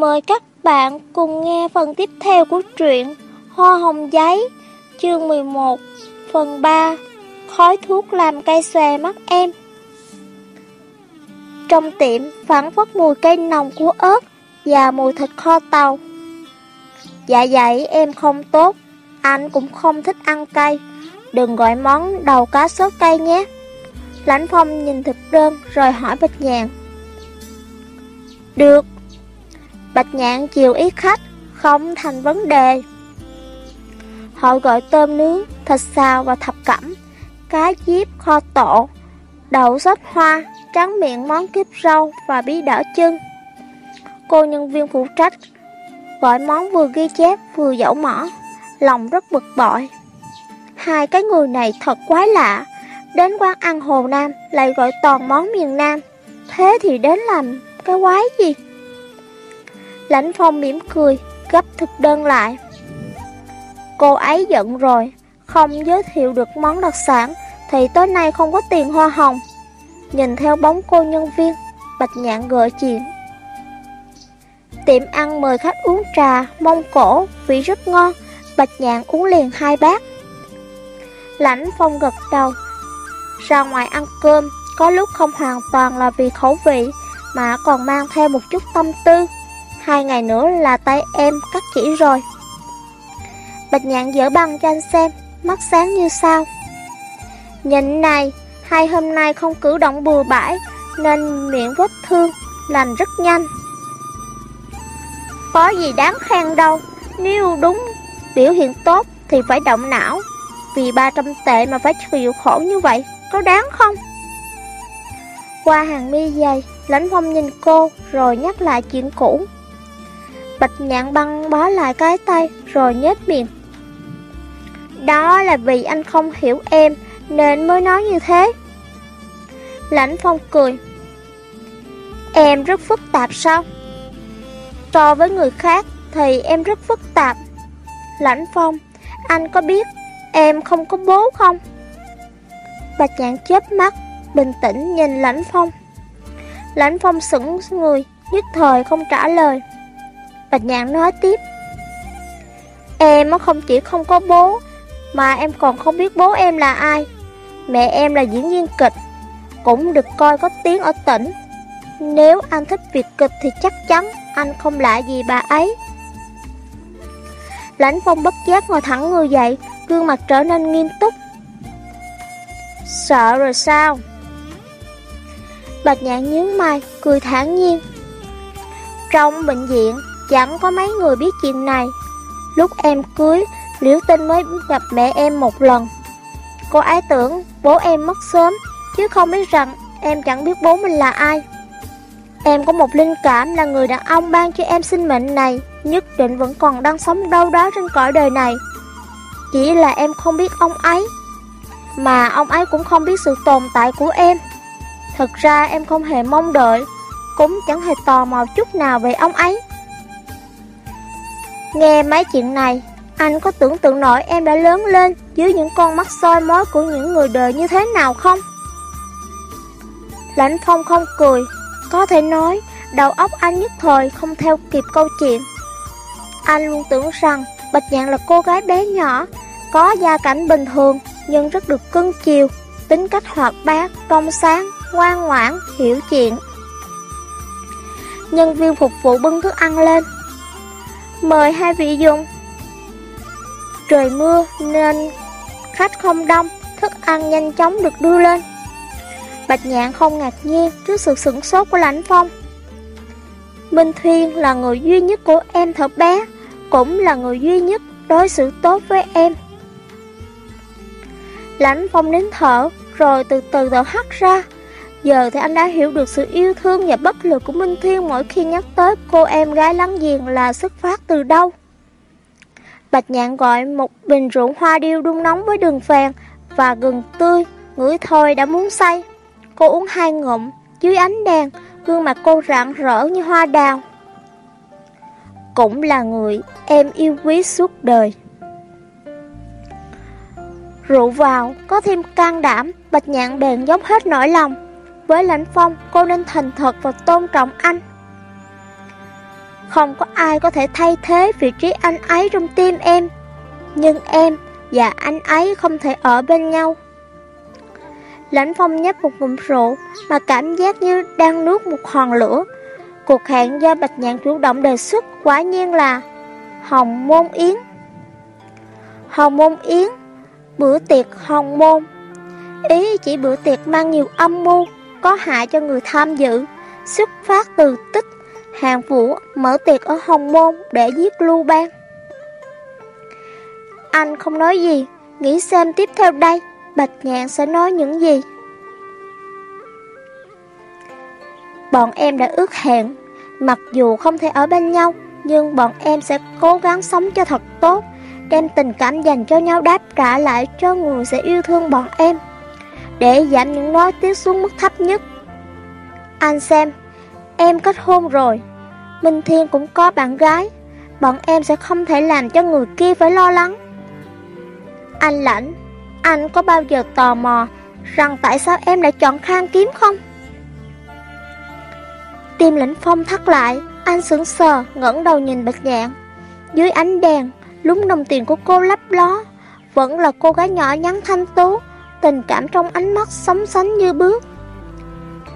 Mời các bạn cùng nghe phần tiếp theo của truyện Hoa hồng giấy, chương 11, phần 3 Khói thuốc làm cây xòe mắt em. Trong tiệm phản phất mùi cây nồng của ớt và mùi thịt kho tàu. Dạ dày em không tốt, anh cũng không thích ăn cay. Đừng gọi món đầu cá sốt cay nhé. Lãnh Phong nhìn thực đơn rồi hỏi Bạch Nhàn. Được Bạch Nhạn chiều ý khách Không thành vấn đề. Họ gọi tôm nướng, thịt xào và thập cẩm Cá diếp kho tổ Đậu sốt hoa Trắng miệng món kiếp rau và bí đỏ chân Cô nhân viên phụ trách Gọi món vừa ghi chép vừa dẫu mỏ Lòng rất bực bội. Hai cái người này thật quái lạ Đến quán ăn Hồ Nam lại gọi toàn món miền Nam. Thế thì đến làm cái quái gì? Lãnh Phong mỉm cười Gấp thực đơn lại. Cô ấy giận rồi Không giới thiệu được món đặc sản Thì tối nay không có tiền hoa hồng. Nhìn theo bóng cô nhân viên Bạch nhạn gợi chuyện. Tiệm ăn mời khách uống trà Mông cổ, vị rất ngon. Bạch nhạn uống liền hai bát. Lãnh Phong gật đầu. Ra ngoài ăn cơm, có lúc không hoàn toàn là vì khẩu vị, mà còn mang theo một chút tâm tư. Hai ngày nữa là tay em cắt chỉ rồi. Bạch nhạn dở băng cho anh xem, mắt sáng như sao. Nhìn này, hai hôm nay không cử động bừa bãi, nên miệng vết thương, lành rất nhanh. Có gì đáng khen đâu, nếu đúng biểu hiện tốt thì phải động não. Vì 300 tệ mà phải chịu khổ như vậy có đáng không? Qua hàng mi dày, lãnh phong nhìn cô rồi nhắc lại chuyện cũ. Bạch nhạn băng bó lại cái tay rồi nhếch miệng. Đó là vì anh không hiểu em nên mới nói như thế. Lãnh phong cười. Em rất phức tạp sao? So với người khác thì em rất phức tạp. Lãnh phong, anh có biết em không có bố không? Bạch nhạn chớp mắt, bình tĩnh nhìn lãnh phong. Lãnh phong sững người, nhất thời không trả lời. Bạch nhạn nói tiếp. Em không chỉ không có bố, mà em còn không biết bố em là ai. Mẹ em là diễn viên kịch, cũng được coi có tiếng ở tỉnh. Nếu anh thích việc kịch thì chắc chắn anh không lạ gì bà ấy. Lãnh phong bất giác ngồi thẳng người dậy, gương mặt trở nên nghiêm túc. Sợ rồi sao? Bạch nhạn nhướng mày, cười thản nhiên. Trong bệnh viện, chẳng có mấy người biết chuyện này. Lúc em cưới, Liễu Tinh mới gặp mẹ em một lần. Cô ấy tưởng bố em mất sớm, chứ không biết rằng em chẳng biết bố mình là ai. Em có một linh cảm là người đàn ông ban cho em sinh mệnh này nhất định vẫn còn đang sống đâu đó trên cõi đời này. Chỉ là em không biết ông ấy mà ông ấy cũng không biết sự tồn tại của em Thật ra em không hề mong đợi Cũng chẳng hề tò mò chút nào về ông ấy Nghe mấy chuyện này Anh có tưởng tượng nổi em đã lớn lên Dưới những con mắt soi mói của những người đời như thế nào không? Lãnh Phong không cười Có thể nói Đầu óc anh nhất thời không theo kịp câu chuyện Anh luôn tưởng rằng Bạch Nhạn là cô gái bé nhỏ Có gia cảnh bình thường nhưng rất được cưng chiều, tính cách hoạt bát, trong sáng, ngoan ngoãn, hiểu chuyện. Nhân viên phục vụ bưng thức ăn lên. Mời hai vị dùng. Trời mưa nên khách không đông, thức ăn nhanh chóng được đưa lên. Bạch Nhạn không ngạc nhiên trước sự sửng sốt của Lãnh Phong. Minh Thiên là người duy nhất của em thở bé, cũng là người duy nhất đối xử tốt với em. Lãnh phong nín thở, rồi từ từ thở hắt ra. Giờ thì anh đã hiểu được sự yêu thương và bất lực của Minh Thiên mỗi khi nhắc tới cô em gái lắng giềng là xuất phát từ đâu. Bạch nhạn gọi một bình rượu hoa điêu đun nóng với đường phèn và gừng tươi, ngửi thôi đã muốn say. Cô uống hai ngụm, dưới ánh đèn, gương mặt cô rạng rỡ như hoa đào. Cũng là người em yêu quý suốt đời. Rượu vào, có thêm can đảm, bạch nhạn bèn dốc hết nỗi lòng. Với lãnh phong, cô nên thành thật và tôn trọng anh. Không có ai có thể thay thế vị trí anh ấy trong tim em. Nhưng em và anh ấy không thể ở bên nhau. Lãnh phong nhấp một ngụm rượu mà cảm giác như đang nuốt một hòn lửa. Cuộc hẹn do Bạch Nhạn chủ động đề xuất quả nhiên là Hồng Môn Yến. Hồng Môn Yến, bữa tiệc Hồng Môn. Ý chỉ bữa tiệc mang nhiều âm mưu, có hại cho người tham dự, xuất phát từ tích Hàng Vũ mở tiệc ở Hồng Môn để giết Lưu Bang. Anh không nói gì, nghĩ xem tiếp theo đây Bạch Nhạn sẽ nói những gì. Bọn em đã ước hẹn, mặc dù không thể ở bên nhau, nhưng bọn em sẽ cố gắng sống cho thật tốt, đem tình cảm dành cho nhau đáp trả lại cho người sẽ yêu thương bọn em, để giảm những nói tiếng xuống mức thấp nhất. Anh xem, em kết hôn rồi, Minh Thiên cũng có bạn gái, bọn em sẽ không thể làm cho người kia phải lo lắng. Anh lãnh, anh có bao giờ tò mò rằng tại sao em lại chọn khang kiếm không? Tim lĩnh phong thắt lại, anh sững sờ, ngẩng đầu nhìn bạch nhạn. Dưới ánh đèn, lúng đồng tiền của cô lấp ló, vẫn là cô gái nhỏ nhắn thanh tú, tình cảm trong ánh mắt sóng sánh như bước.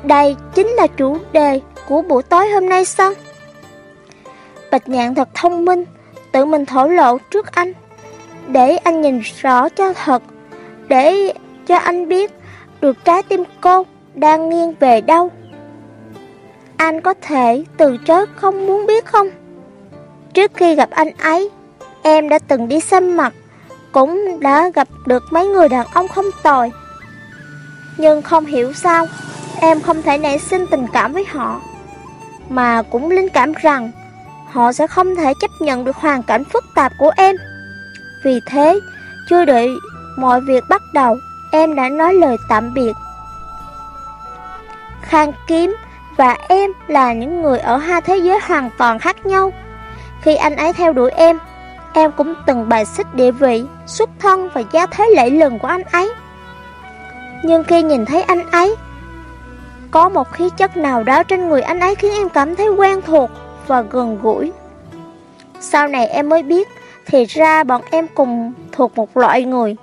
Đây chính là chủ đề của buổi tối hôm nay sao? Bạch nhạn thật thông minh, tự mình thổ lộ trước anh, để anh nhìn rõ cho thật, để cho anh biết được trái tim cô đang nghiêng về đâu. Anh có thể từ chối không muốn biết không? Trước khi gặp anh ấy, em đã từng đi xem mặt, cũng đã gặp được mấy người đàn ông không tồi. Nhưng không hiểu sao, em không thể nảy sinh tình cảm với họ. Mà cũng linh cảm rằng, họ sẽ không thể chấp nhận được hoàn cảnh phức tạp của em. Vì thế, chưa đợi mọi việc bắt đầu, em đã nói lời tạm biệt. Khang Kiếm và em là những người ở hai thế giới hoàn toàn khác nhau. Khi anh ấy theo đuổi em, em cũng từng bài xích địa vị, xuất thân và gia thế lễ lừng của anh ấy. Nhưng khi nhìn thấy anh ấy, có một khí chất nào đó trên người anh ấy khiến em cảm thấy quen thuộc và gần gũi. Sau này em mới biết, thì ra bọn em cùng thuộc một loại người.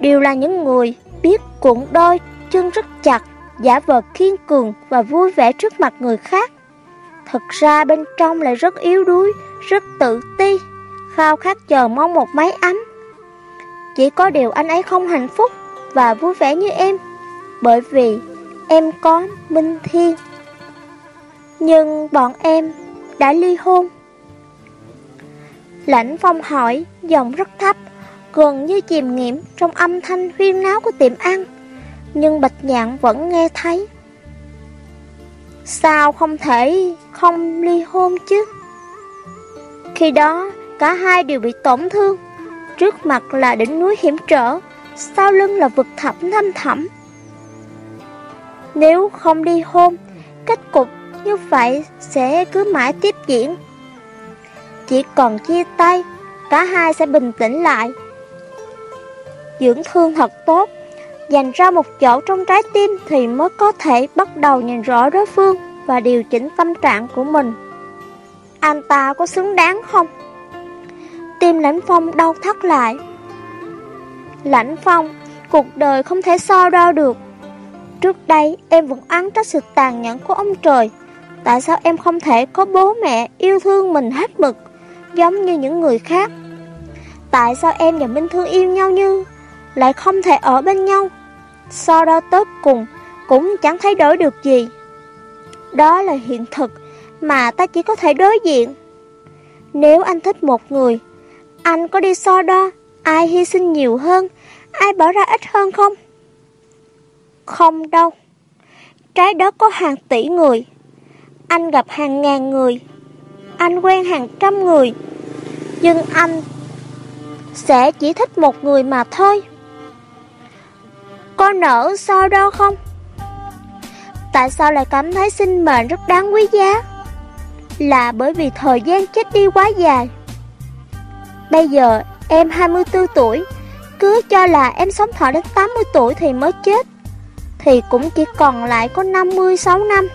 Đều là những người biết cuộn đôi chân rất chặt, giả vờ kiên cường và vui vẻ trước mặt người khác. Thật ra bên trong lại rất yếu đuối, rất tự ti, khao khát chờ mong một máy ấm. Chỉ có điều anh ấy không hạnh phúc và vui vẻ như em, bởi vì em có Minh Thiên. Nhưng bọn em đã ly hôn. Lãnh Phong hỏi, giọng rất thấp, gần như chìm nghiệm trong âm thanh huyên náo của tiệm ăn nhưng Bạch Nhạn vẫn nghe thấy. Sao không thể không ly hôn chứ? Khi đó, cả hai đều bị tổn thương. Trước mặt là đỉnh núi hiểm trở, sau lưng là vực thẳm thâm thẳm. Nếu không đi hôn, kết cục như vậy sẽ cứ mãi tiếp diễn. Chỉ còn chia tay, cả hai sẽ bình tĩnh lại. Dưỡng thương thật tốt, dành ra một chỗ trong trái tim thì mới có thể bắt đầu nhìn rõ đối phương và điều chỉnh tâm trạng của mình. Anh ta có xứng đáng không? Tim lãnh phong đau thắt lại. Lãnh phong, cuộc đời không thể so đo được. Trước đây em vẫn án trách sự tàn nhẫn của ông trời. Tại sao em không thể có bố mẹ yêu thương mình hết mực, giống như những người khác? Tại sao em và Minh Thương yêu nhau như lại không thể ở bên nhau. So đo tới cùng cũng chẳng thay đổi được gì. Đó là hiện thực mà ta chỉ có thể đối diện. Nếu anh thích một người, anh có đi so đo ai hy sinh nhiều hơn, ai bỏ ra ít hơn không? Không đâu. Trái đất có hàng tỷ người. Anh gặp hàng ngàn người. Anh quen hàng trăm người. Nhưng anh sẽ chỉ thích một người mà thôi. Có nỡ so đo không? Tại sao lại cảm thấy sinh mệnh rất đáng quý giá? Là bởi vì thời gian chết đi quá dài. Bây giờ em 24 tuổi, cứ cho là em sống thọ đến 80 tuổi thì mới chết, thì cũng chỉ còn lại có 56 năm.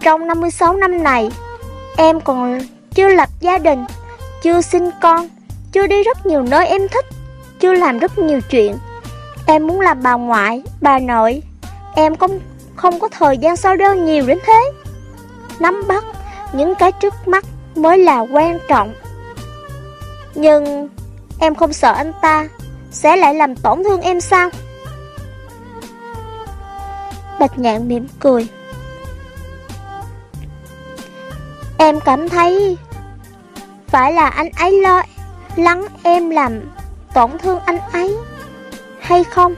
Trong 56 năm này, Em còn chưa lập gia đình, chưa sinh con, chưa đi rất nhiều nơi em thích, chưa làm rất nhiều chuyện. Em muốn làm bà ngoại, bà nội. Em không, không có thời gian sao đơn nhiều đến thế. Nắm bắt những cái trước mắt mới là quan trọng. Nhưng em không sợ anh ta sẽ lại làm tổn thương em sao? Bạch nhạn mỉm cười. Em cảm thấy phải là anh ấy lo lắng em làm tổn thương anh ấy hay không?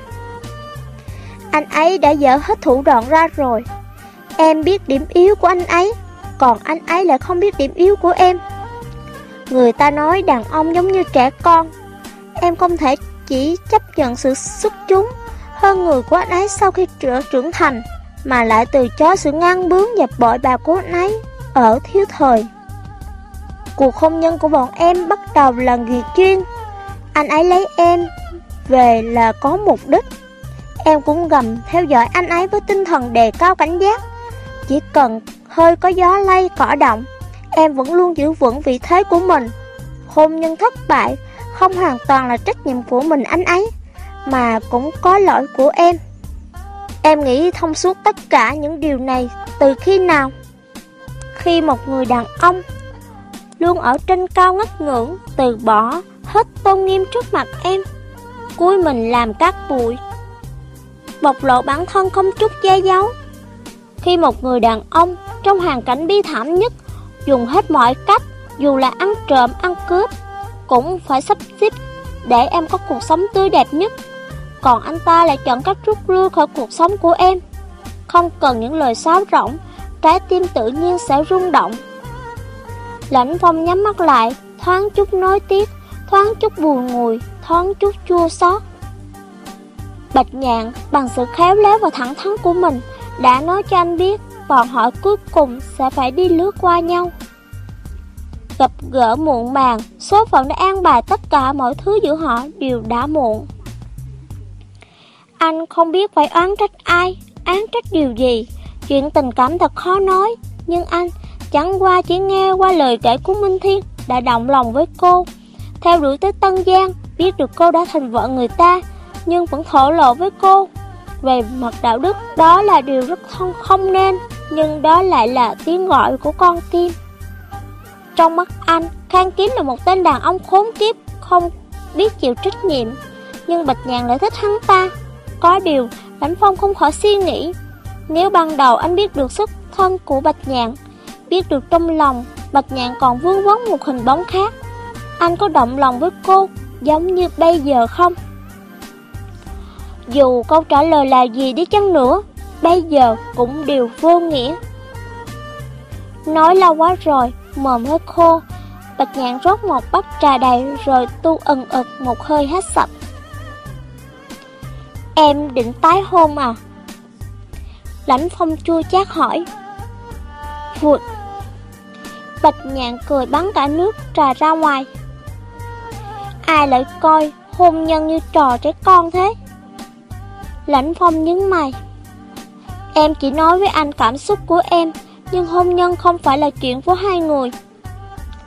Anh ấy đã dở hết thủ đoạn ra rồi. Em biết điểm yếu của anh ấy, còn anh ấy lại không biết điểm yếu của em. Người ta nói đàn ông giống như trẻ con. Em không thể chỉ chấp nhận sự xuất chúng hơn người của anh ấy sau khi trở trưởng thành, mà lại từ chối sự ngang bướng và bội bạc của anh ấy ở thiếu thời. Cuộc hôn nhân của bọn em bắt đầu là nghiệt chuyên. Anh ấy lấy em về là có mục đích. Em cũng gầm theo dõi anh ấy với tinh thần đề cao cảnh giác. Chỉ cần hơi có gió lay cỏ động, em vẫn luôn giữ vững vị thế của mình. Hôn nhân thất bại không hoàn toàn là trách nhiệm của mình anh ấy, mà cũng có lỗi của em. Em nghĩ thông suốt tất cả những điều này từ khi nào? Khi một người đàn ông luôn ở trên cao ngất ngưỡng, từ bỏ hết tôn nghiêm trước mặt em, cúi mình làm các bụi, bộc lộ bản thân không chút che giấu. Khi một người đàn ông trong hoàn cảnh bi thảm nhất, dùng hết mọi cách, dù là ăn trộm, ăn cướp, cũng phải sắp xếp để em có cuộc sống tươi đẹp nhất. Còn anh ta lại chọn cách rút lui khỏi cuộc sống của em. Không cần những lời sáo rỗng, trái tim tự nhiên sẽ rung động. Lãnh phong nhắm mắt lại, thoáng chút nói tiếc, thoáng chút buồn ngùi, thoáng chút chua xót. Bạch nhạn bằng sự khéo léo và thẳng thắn của mình đã nói cho anh biết bọn họ cuối cùng sẽ phải đi lướt qua nhau. Gặp gỡ muộn màng, số phận đã an bài tất cả mọi thứ giữa họ đều đã muộn. Anh không biết phải oán trách ai, án trách điều gì. Chuyện tình cảm thật khó nói, nhưng anh chẳng qua chỉ nghe qua lời kể của Minh Thiên đã động lòng với cô. Theo đuổi tới Tân Giang, biết được cô đã thành vợ người ta, nhưng vẫn thổ lộ với cô. Về mặt đạo đức, đó là điều rất không, không nên, nhưng đó lại là tiếng gọi của con tim. Trong mắt anh, Khang Kiếm là một tên đàn ông khốn kiếp, không biết chịu trách nhiệm. Nhưng Bạch Nhàn lại thích hắn ta. Có điều, Lãnh Phong không khỏi suy nghĩ. Nếu ban đầu anh biết được xuất thân của Bạch Nhàn, biết được trong lòng Bạch Nhàn còn vương vấn một hình bóng khác, anh có động lòng với cô giống như bây giờ không? Dù câu trả lời là gì đi chăng nữa, bây giờ cũng đều vô nghĩa. Nói lâu quá rồi, mồm hơi khô, Bạch nhạn rót một bắp trà đầy rồi tu ẩn ực một hơi hết sạch. Em định tái hôn à? Lãnh phong chua chát hỏi. Vụt. Bạch nhạn cười bắn cả nước trà ra ngoài. Ai lại coi hôn nhân như trò trẻ con thế? Lãnh phong nhấn mày. Em chỉ nói với anh cảm xúc của em, nhưng hôn nhân không phải là chuyện của hai người,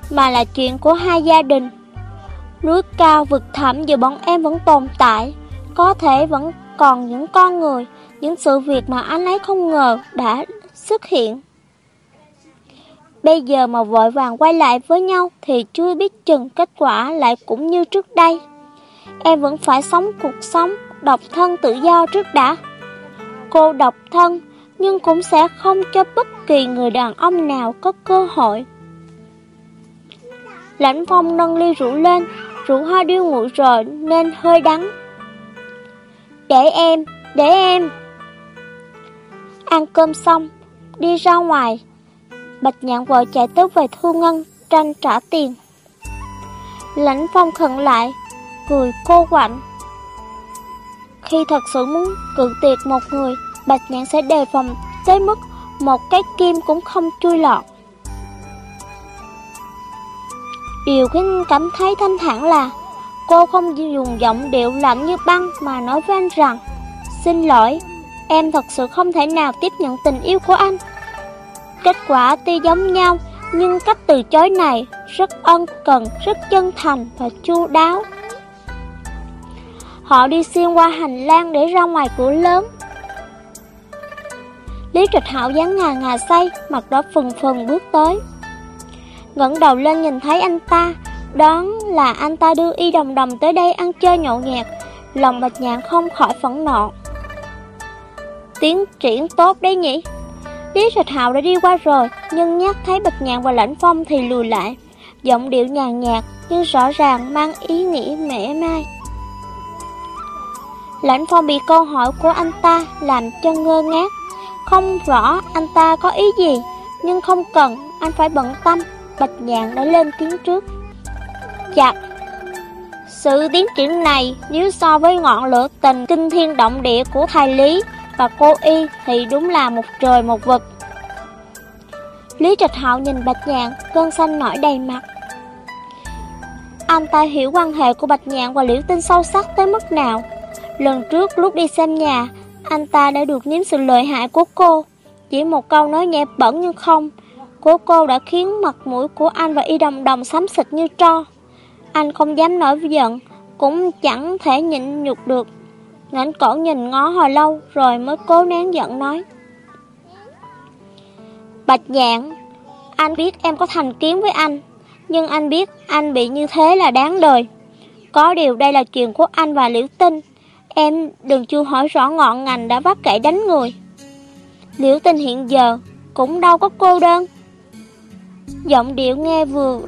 mà là chuyện của hai gia đình. Núi cao vực thẳm giờ bọn em vẫn tồn tại, có thể vẫn còn những con người, những sự việc mà anh ấy không ngờ đã xuất hiện. Bây giờ mà vội vàng quay lại với nhau thì chưa biết chừng kết quả lại cũng như trước đây. Em vẫn phải sống cuộc sống độc thân tự do trước đã. Cô độc thân nhưng cũng sẽ không cho bất kỳ người đàn ông nào có cơ hội. Lãnh phong nâng ly rượu lên, rượu hoa điêu nguội rồi nên hơi đắng. Để em, để em. Ăn cơm xong, đi ra ngoài. Bạch nhạn vội chạy tới về thu ngân, tranh trả tiền. Lãnh phong khẩn lại, cười cô quạnh. Khi thật sự muốn cự tuyệt một người, Bạch nhạn sẽ đề phòng tới mức một cái kim cũng không chui lọt. Điều khiến cảm thấy thanh thản là cô không dùng giọng điệu lạnh như băng mà nói với anh rằng Xin lỗi, em thật sự không thể nào tiếp nhận tình yêu của anh. Kết quả tuy giống nhau, Nhưng cách từ chối này rất ân cần, rất chân thành và chu đáo. Họ đi xuyên qua hành lang để ra ngoài cửa lớn. Lý Trịch Hạo dáng ngà ngà say, mặt đó phừng phừng bước tới. ngẩng đầu lên nhìn thấy anh ta, đoán là anh ta đưa y đồng đồng tới đây ăn chơi nhậu nhẹt, lòng bạch nhạn không khỏi phẫn nộ. Tiến triển tốt đấy nhỉ? Lý Trạch Hạo đã đi qua rồi, nhưng nhắc thấy Bạch Nhạn và Lãnh Phong thì lùi lại. Giọng điệu nhàn nhạt, nhưng rõ ràng mang ý nghĩa mẻ mai. Lãnh Phong bị câu hỏi của anh ta làm cho ngơ ngác. Không rõ anh ta có ý gì, nhưng không cần, anh phải bận tâm. Bạch Nhạn đã lên tiếng trước. Chặt! Sự tiến triển này nếu so với ngọn lửa tình kinh thiên động địa của thầy Lý và cô Y thì đúng là một trời một vực. Lý Trạch Hạo nhìn Bạch Nhạn, cơn xanh nổi đầy mặt. Anh ta hiểu quan hệ của Bạch Nhạn và Liễu Tinh sâu sắc tới mức nào. Lần trước lúc đi xem nhà, anh ta đã được nếm sự lợi hại của cô. Chỉ một câu nói nhẹ bẩn nhưng không, của cô đã khiến mặt mũi của anh và y đồng đồng xám xịt như tro. Anh không dám nổi giận, cũng chẳng thể nhịn nhục được. Ngảnh cổ nhìn ngó hồi lâu rồi mới cố nén giận nói. Bạch nhạn, anh biết em có thành kiến với anh, nhưng anh biết anh bị như thế là đáng đời. Có điều đây là chuyện của anh và Liễu Tinh, em đừng chưa hỏi rõ ngọn ngành đã vắt cậy đánh người. Liễu Tinh hiện giờ cũng đâu có cô đơn. Giọng điệu nghe vừa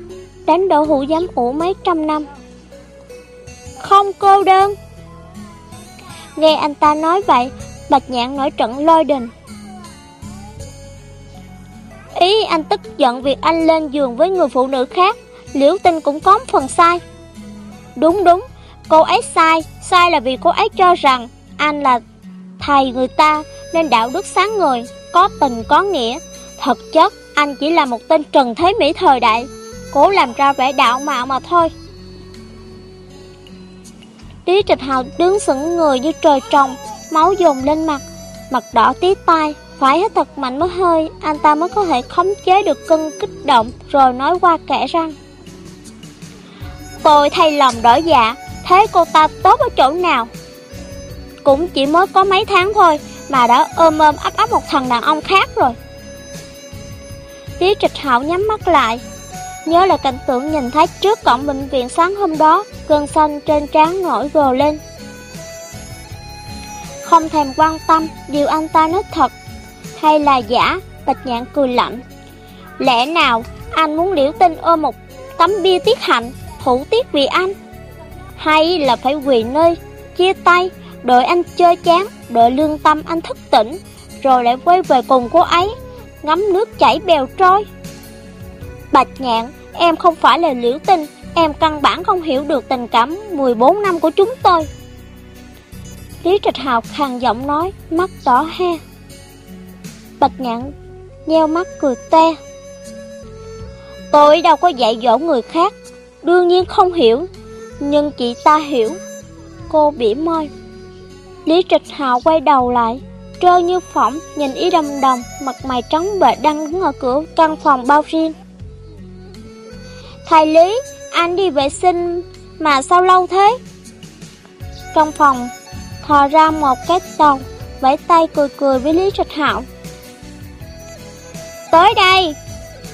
đánh đổ hũ giám ủ mấy trăm năm. Không cô đơn. Nghe anh ta nói vậy, Bạch Nhạn nổi trận lôi đình. Ý anh tức giận việc anh lên giường với người phụ nữ khác, liễu tinh cũng có phần sai. Đúng đúng, cô ấy sai, sai là vì cô ấy cho rằng anh là thầy người ta nên đạo đức sáng người, có tình có nghĩa. Thật chất, anh chỉ là một tên trần thế mỹ thời đại, cố làm ra vẻ đạo mạo mà thôi. Lý Trịch Hào đứng sững người như trời trồng, máu dồn lên mặt, mặt đỏ tí tai, phải hết thật mạnh mới hơi, anh ta mới có thể khống chế được cơn kích động, rồi nói qua kẻ răng. Tôi thay lòng đổi dạ, thế cô ta tốt ở chỗ nào? Cũng chỉ mới có mấy tháng thôi, mà đã ôm ôm ấp ấp một thằng đàn ông khác rồi. Lý Trịch Hạo nhắm mắt lại, nhớ là cảnh tượng nhìn thấy trước cổng bệnh viện sáng hôm đó, cơn xanh trên trán nổi gồ lên. Không thèm quan tâm, điều anh ta nói thật, hay là giả? Bạch nhạn cười lạnh. Lẽ nào anh muốn liễu tinh ôm một tấm bia tiết hạnh, thủ tiết vì anh? Hay là phải quỳ nơi, chia tay, đợi anh chơi chán, đợi lương tâm anh thức tỉnh, rồi lại quay về cùng cô ấy, ngắm nước chảy bèo trôi? Bạch nhạn, em không phải là liễu tinh, em căn bản không hiểu được tình cảm 14 năm của chúng tôi. Lý Trạch Hào khàn giọng nói, mắt đỏ he. Bạch nhạn nheo mắt cười te Tôi đâu có dạy dỗ người khác Đương nhiên không hiểu nhưng chị ta hiểu. Cô bỉ môi. Lý Trịch Hào quay đầu lại Trơ như phỏng nhìn ý đầm đồng Mặt mày trắng bệ đang đứng ở cửa căn phòng bao riêng. Thầy Lý Anh đi vệ sinh Mà sao lâu thế? Trong phòng Thò ra một cái tàu Vẫy tay cười cười với Lý Trịch Hạo Tới đây!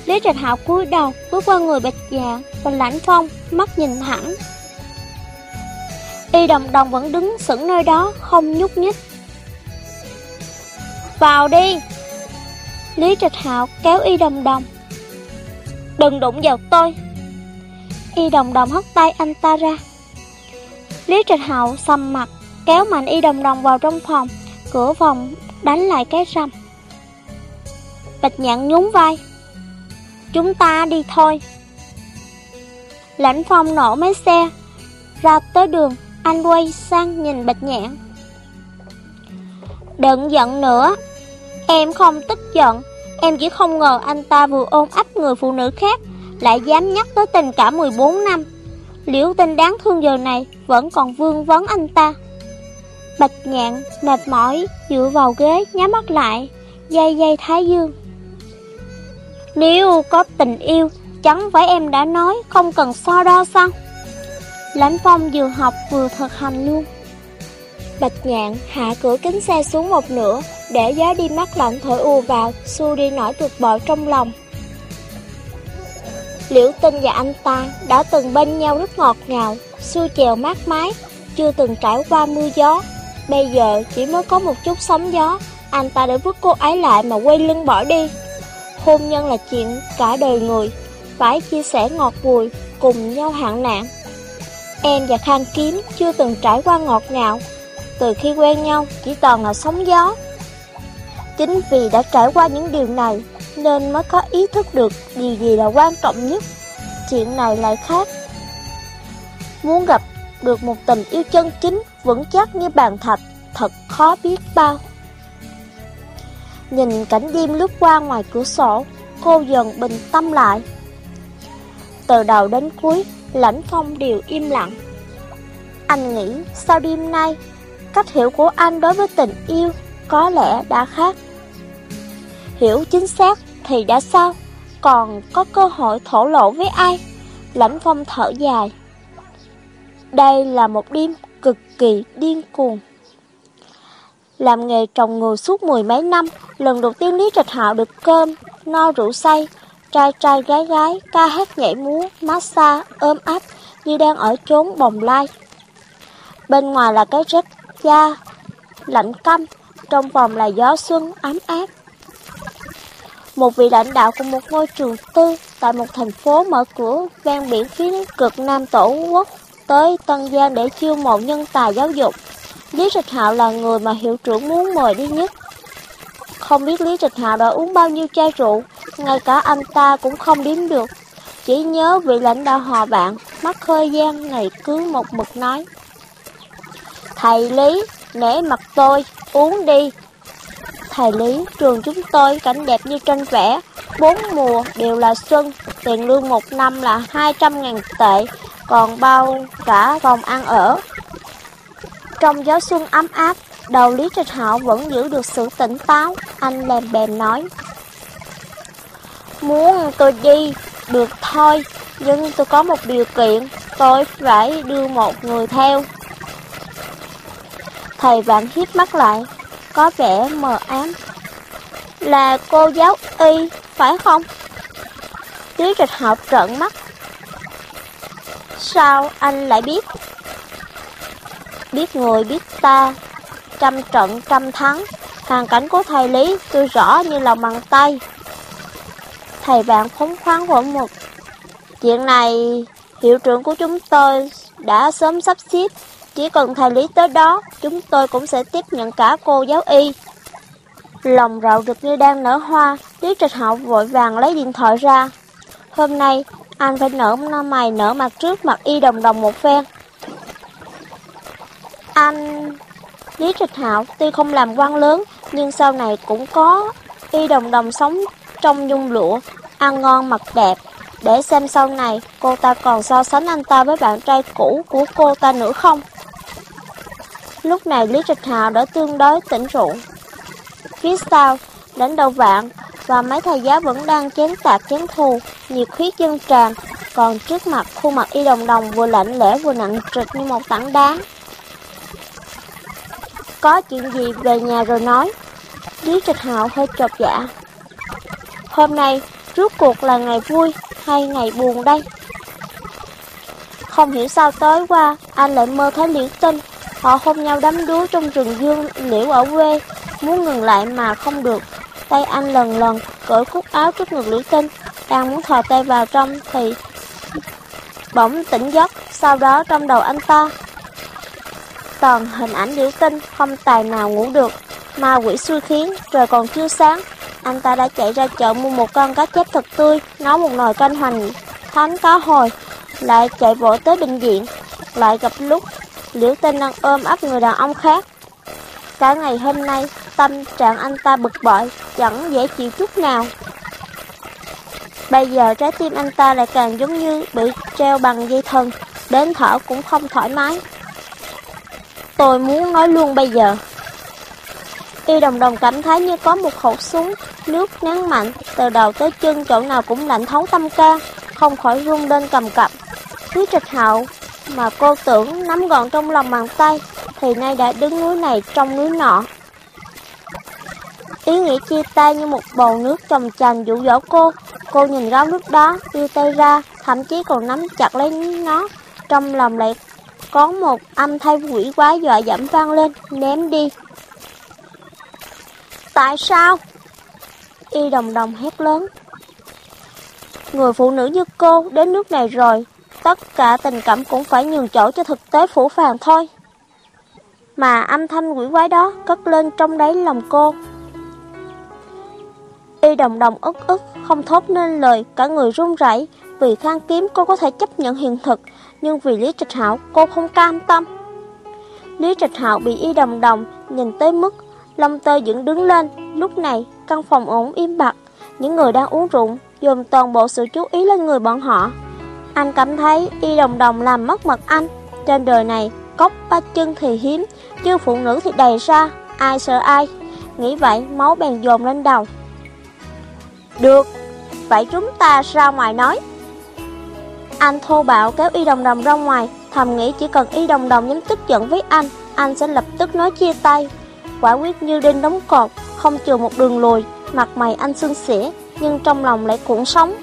Lý Trạch Hạo cúi đầu, bước qua người bạch dạ và lãnh phong, mắt nhìn thẳng. Y đồng đồng vẫn đứng sững nơi đó, không nhúc nhích. Vào đi! Lý Trạch Hạo kéo Y đồng đồng. Đừng đụng vào tôi! Y đồng đồng hất tay anh ta ra. Lý Trạch Hạo sầm mặt, kéo mạnh Y đồng đồng vào trong phòng, cửa phòng đánh lại cái răm. Bạch nhạn nhún vai Chúng ta đi thôi Lãnh phong nổ máy xe Ra tới đường anh quay sang nhìn bạch nhạn Đừng giận nữa. Em không tức giận. Em chỉ không ngờ anh ta vừa ôm ấp người phụ nữ khác Lại dám nhắc tới tình cảm 14 năm. Liễu tinh đáng thương giờ này Vẫn còn vương vấn anh ta. Bạch nhạn mệt mỏi Dựa vào ghế nhắm mắt lại Dây dây thái dương. Nếu có tình yêu, chẳng phải em đã nói không cần so đo sao? Lãnh phong vừa học vừa thực hành luôn. Bạch nhạn hạ cửa kính xe xuống một nửa, để gió đi mắt lạnh thổi u vào, xua đi nỗi tuyệt bội trong lòng. Liễu Tinh và anh ta đã từng bên nhau rất ngọt ngào, xu chèo mát mái, chưa từng trải qua mưa gió. Bây giờ chỉ mới có một chút sóng gió, anh ta đã vứt cô ấy lại mà quay lưng bỏ đi. Hôn nhân là chuyện cả đời người, phải chia sẻ ngọt bùi, cùng nhau hạn nạn. Em và Khang Kiếm chưa từng trải qua ngọt ngào, từ khi quen nhau chỉ toàn là sóng gió. Chính vì đã trải qua những điều này nên mới có ý thức được điều gì là quan trọng nhất. Chuyện này lại khác. Muốn gặp được một tình yêu chân chính, vững chắc như bàn thạch, thật khó biết bao. Nhìn cảnh đêm lướt qua ngoài cửa sổ, cô dần bình tâm lại. Từ đầu đến cuối, lãnh phong đều im lặng. Anh nghĩ sau đêm nay, cách hiểu của anh đối với tình yêu có lẽ đã khác. Hiểu chính xác thì đã sao, còn có cơ hội thổ lộ với ai? Lãnh phong thở dài. Đây là một đêm cực kỳ điên cuồng. Làm nghề trồng người suốt mười mấy năm, lần đầu tiên Lý Trạch Hạo được cơm, no rượu say, trai trai gái gái, ca hát nhảy múa, massage, ôm ấp như đang ở chốn bồng lai. Bên ngoài là cái rét da, lạnh căm, trong vòng là gió xuân ấm áp. Một vị lãnh đạo của một ngôi trường tư tại một thành phố mở cửa ven biển phía cực nam tổ quốc tới Tân Giang để chiêu mộ nhân tài giáo dục. Lý Trạch Hạo là người mà hiệu trưởng muốn mời đi nhất. Không biết Lý Trạch Hạo đã uống bao nhiêu chai rượu, ngay cả anh ta cũng không đếm được. Chỉ nhớ vị lãnh đạo họ bạn, mắt hơi gian ngày cứ một mực nói. Thầy Lý, nể mặt tôi, uống đi. Thầy Lý, trường chúng tôi cảnh đẹp như tranh vẽ, bốn mùa đều là xuân, tiền lương một năm là 200.000 tệ, còn bao cả phòng ăn ở. Trong gió xuân ấm áp, đầu Lý Trạch Hạo vẫn giữ được sự tỉnh táo, anh lèm bèm nói. Muốn tôi đi, được thôi, nhưng tôi có một điều kiện, tôi phải đưa một người theo. Thầy vạn hiếp mắt lại, có vẻ mờ ám. Là cô giáo y, phải không? Lý Trạch Hạo trợn mắt. Sao anh lại biết? Biết người biết ta, trăm trận trăm thắng, hoàn cảnh của thầy Lý tôi rõ như lòng bàn tay. Thầy bạn phóng khoáng vỗ một. Chuyện này, hiệu trưởng của chúng tôi đã sớm sắp xếp, chỉ cần thầy Lý tới đó, chúng tôi cũng sẽ tiếp nhận cả cô giáo y. Lòng rạo rực như đang nở hoa, Lý Trạch Hậu vội vàng lấy điện thoại ra. Hôm nay, anh phải nở mày nở mặt trước mặt y đồng đồng một phen. Anh... Lý Trạch Hạo tuy không làm quan lớn, nhưng sau này cũng có y đồng đồng sống trong nhung lụa, ăn ngon mặc đẹp. Để xem sau này cô ta còn so sánh anh ta với bạn trai cũ của cô ta nữa không? Lúc này Lý Trạch Hạo đã tương đối tỉnh rượu. Phía sau, đánh đầu vạn và mấy thầy giáo vẫn đang chém tạc chém thù, nhiệt huyết dân tràn. Còn trước mặt, khuôn mặt y đồng đồng vừa lạnh lẽ vừa nặng trịch như một tảng đá. Có chuyện gì về nhà rồi nói. Lý Trạch Hạo hơi chột dạ. Hôm nay, rốt cuộc là ngày vui hay ngày buồn đây? Không hiểu sao tối qua, anh lại mơ thấy liễu tinh. Họ hôn nhau đắm đuối trong rừng dương liễu ở quê, muốn ngừng lại mà không được. Tay anh lần lần cởi cúc áo trước ngực liễu tinh, đang muốn thò tay vào trong thì bỗng tỉnh giấc, sau đó trong đầu anh ta toàn hình ảnh liễu tinh, không tài nào ngủ được. Ma quỷ xui khiến, trời còn chưa sáng, anh ta đã chạy ra chợ mua một con cá chép thật tươi, nấu một nồi canh hoành thánh cá hồi, lại chạy vội tới bệnh viện, lại gặp lúc liễu tinh đang ôm ấp người đàn ông khác. Cả ngày hôm nay, tâm trạng anh ta bực bội, chẳng dễ chịu chút nào. Bây giờ trái tim anh ta lại càng giống như bị treo bằng dây thần, đến thở cũng không thoải mái. Tôi muốn nói luôn bây giờ. Y đồng đồng cảm thấy như có một khẩu súng, nước nắng mạnh từ đầu tới chân chỗ nào cũng lạnh thấu tâm ca, không khỏi run lên cầm cập. Quý trịch hậu mà cô tưởng nắm gọn trong lòng bàn tay, thì nay đã đứng núi này trong núi nọ. Ý nghĩ chia tay như một bầu nước trồng chành dụ dỗ cô, cô nhìn gáo nước đó, đưa tay ra, thậm chí còn nắm chặt lấy nó, trong lòng lại có một âm thanh quỷ quái dọa dẫm vang lên, ném đi. Tại sao? Y đồng đồng hét lớn. Người phụ nữ như cô đến nước này rồi, tất cả tình cảm cũng phải nhường chỗ cho thực tế phủ phàng thôi. Mà âm thanh quỷ quái đó cất lên trong đáy lòng cô. Y đồng đồng ức ức, không thốt nên lời, cả người run rẩy. Vì khang kiếm cô có thể chấp nhận hiện thực, nhưng vì Lý trạch Hạo cô không cam tâm. Lý trạch Hạo bị Y đồng đồng nhìn tới mức lông tơ dựng đứng lên. Lúc này căn phòng ổn im bặt, những người đang uống rượu dồn toàn bộ sự chú ý lên người bọn họ. Anh cảm thấy Y đồng đồng làm mất mật anh. Trên đời này, cốc ba chân thì hiếm, chứ phụ nữ thì đầy ra, ai sợ ai. Nghĩ vậy, máu bèn dồn lên đầu. Được, vậy chúng ta ra ngoài nói. Anh thô bạo kéo y đồng đồng ra ngoài, thầm nghĩ chỉ cần y đồng đồng dám tức giận với anh, anh sẽ lập tức nói chia tay. Quả quyết như đinh đóng cột, không chừa một đường lùi, mặt mày anh xương xỉa, nhưng trong lòng lại cuộn sống.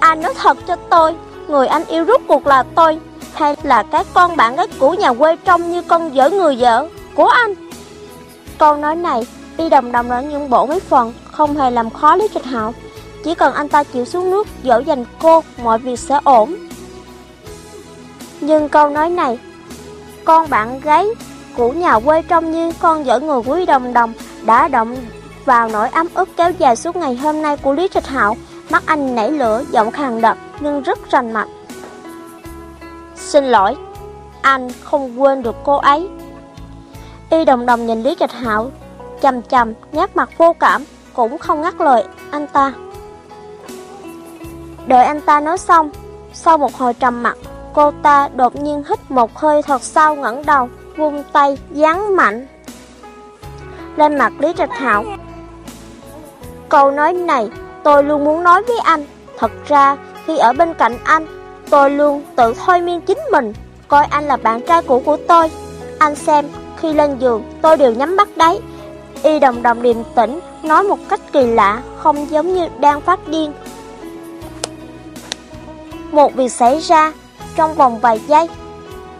Anh nói thật cho tôi, người anh yêu rút cuộc là tôi, hay là cái con bạn gái của nhà quê trông như con dở người vợ của anh? Câu nói này, y đồng đồng đã những bộ mấy phần, không hề làm khó Lý Trạch Hạo. Chỉ cần anh ta chịu xuống nước dỗ dành cô, mọi việc sẽ ổn. Nhưng câu nói này, con bạn gái của nhà quê trông như con dở người quý đồng đồng đã động vào nỗi ấm ức kéo dài suốt ngày hôm nay của Lý Trạch Hạo. Mắt anh nảy lửa, giọng khàn đặc nhưng rất rành mạch. Xin lỗi, anh không quên được cô ấy. Y đồng đồng nhìn Lý Trạch Hạo, chầm chầm, nhát mặt vô cảm, cũng không ngắt lời anh ta. Đợi anh ta nói xong, sau một hồi trầm mặt, cô ta đột nhiên hít một hơi thật sâu ngẩng đầu, vung tay, giáng mạnh. Lên mặt Lý Trạch Hạo. Câu nói này, tôi luôn muốn nói với anh. Thật ra, khi ở bên cạnh anh, tôi luôn tự thôi miên chính mình, coi anh là bạn trai cũ của tôi. Anh xem, khi lên giường, tôi đều nhắm mắt đấy. Y đồng đồng điềm tĩnh, nói một cách kỳ lạ, không giống như đang phát điên. Một việc xảy ra trong vòng vài giây.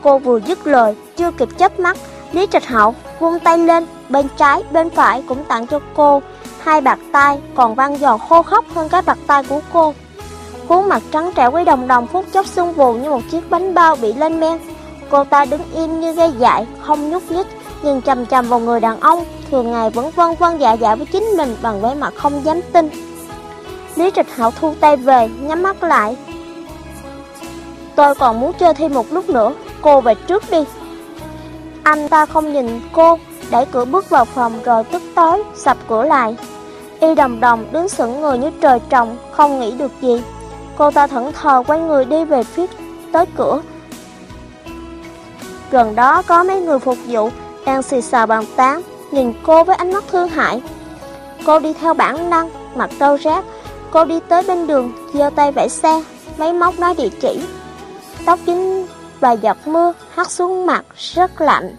Cô vừa dứt lời, chưa kịp chớp mắt, Lý Trạch Hậu vung tay lên, bên trái, bên phải cũng tặng cho cô hai bạc tay, còn văng giòn khô khóc hơn cái bạc tay của cô. Khuôn mặt trắng trẻo với đồng đồng phút chốc sưng vù như một chiếc bánh bao bị lên men. Cô ta đứng im như gây dại, không nhúc nhích, nhìn chầm chầm vào người đàn ông, thường ngày vẫn vân vân dạ dạ với chính mình bằng vẻ mặt không dám tin. Lý Trịch Hạo thu tay về, nhắm mắt lại. Tôi còn muốn chơi thêm một lúc nữa, cô về trước đi. Anh ta không nhìn cô, đẩy cửa bước vào phòng rồi tức tối, sập cửa lại. Y đồng đồng đứng sững người như trời trồng, không nghĩ được gì. Cô ta thẫn thờ quay người đi về phía tới cửa. Gần đó có mấy người phục vụ đang xì xào bàn tán, nhìn cô với ánh mắt thương hại. Cô đi theo bản năng, mặt trâu rác. Cô đi tới bên đường, giơ tay vẫy xe, máy móc nói địa chỉ. Tóc dính và giọt mưa hắt xuống mặt rất lạnh.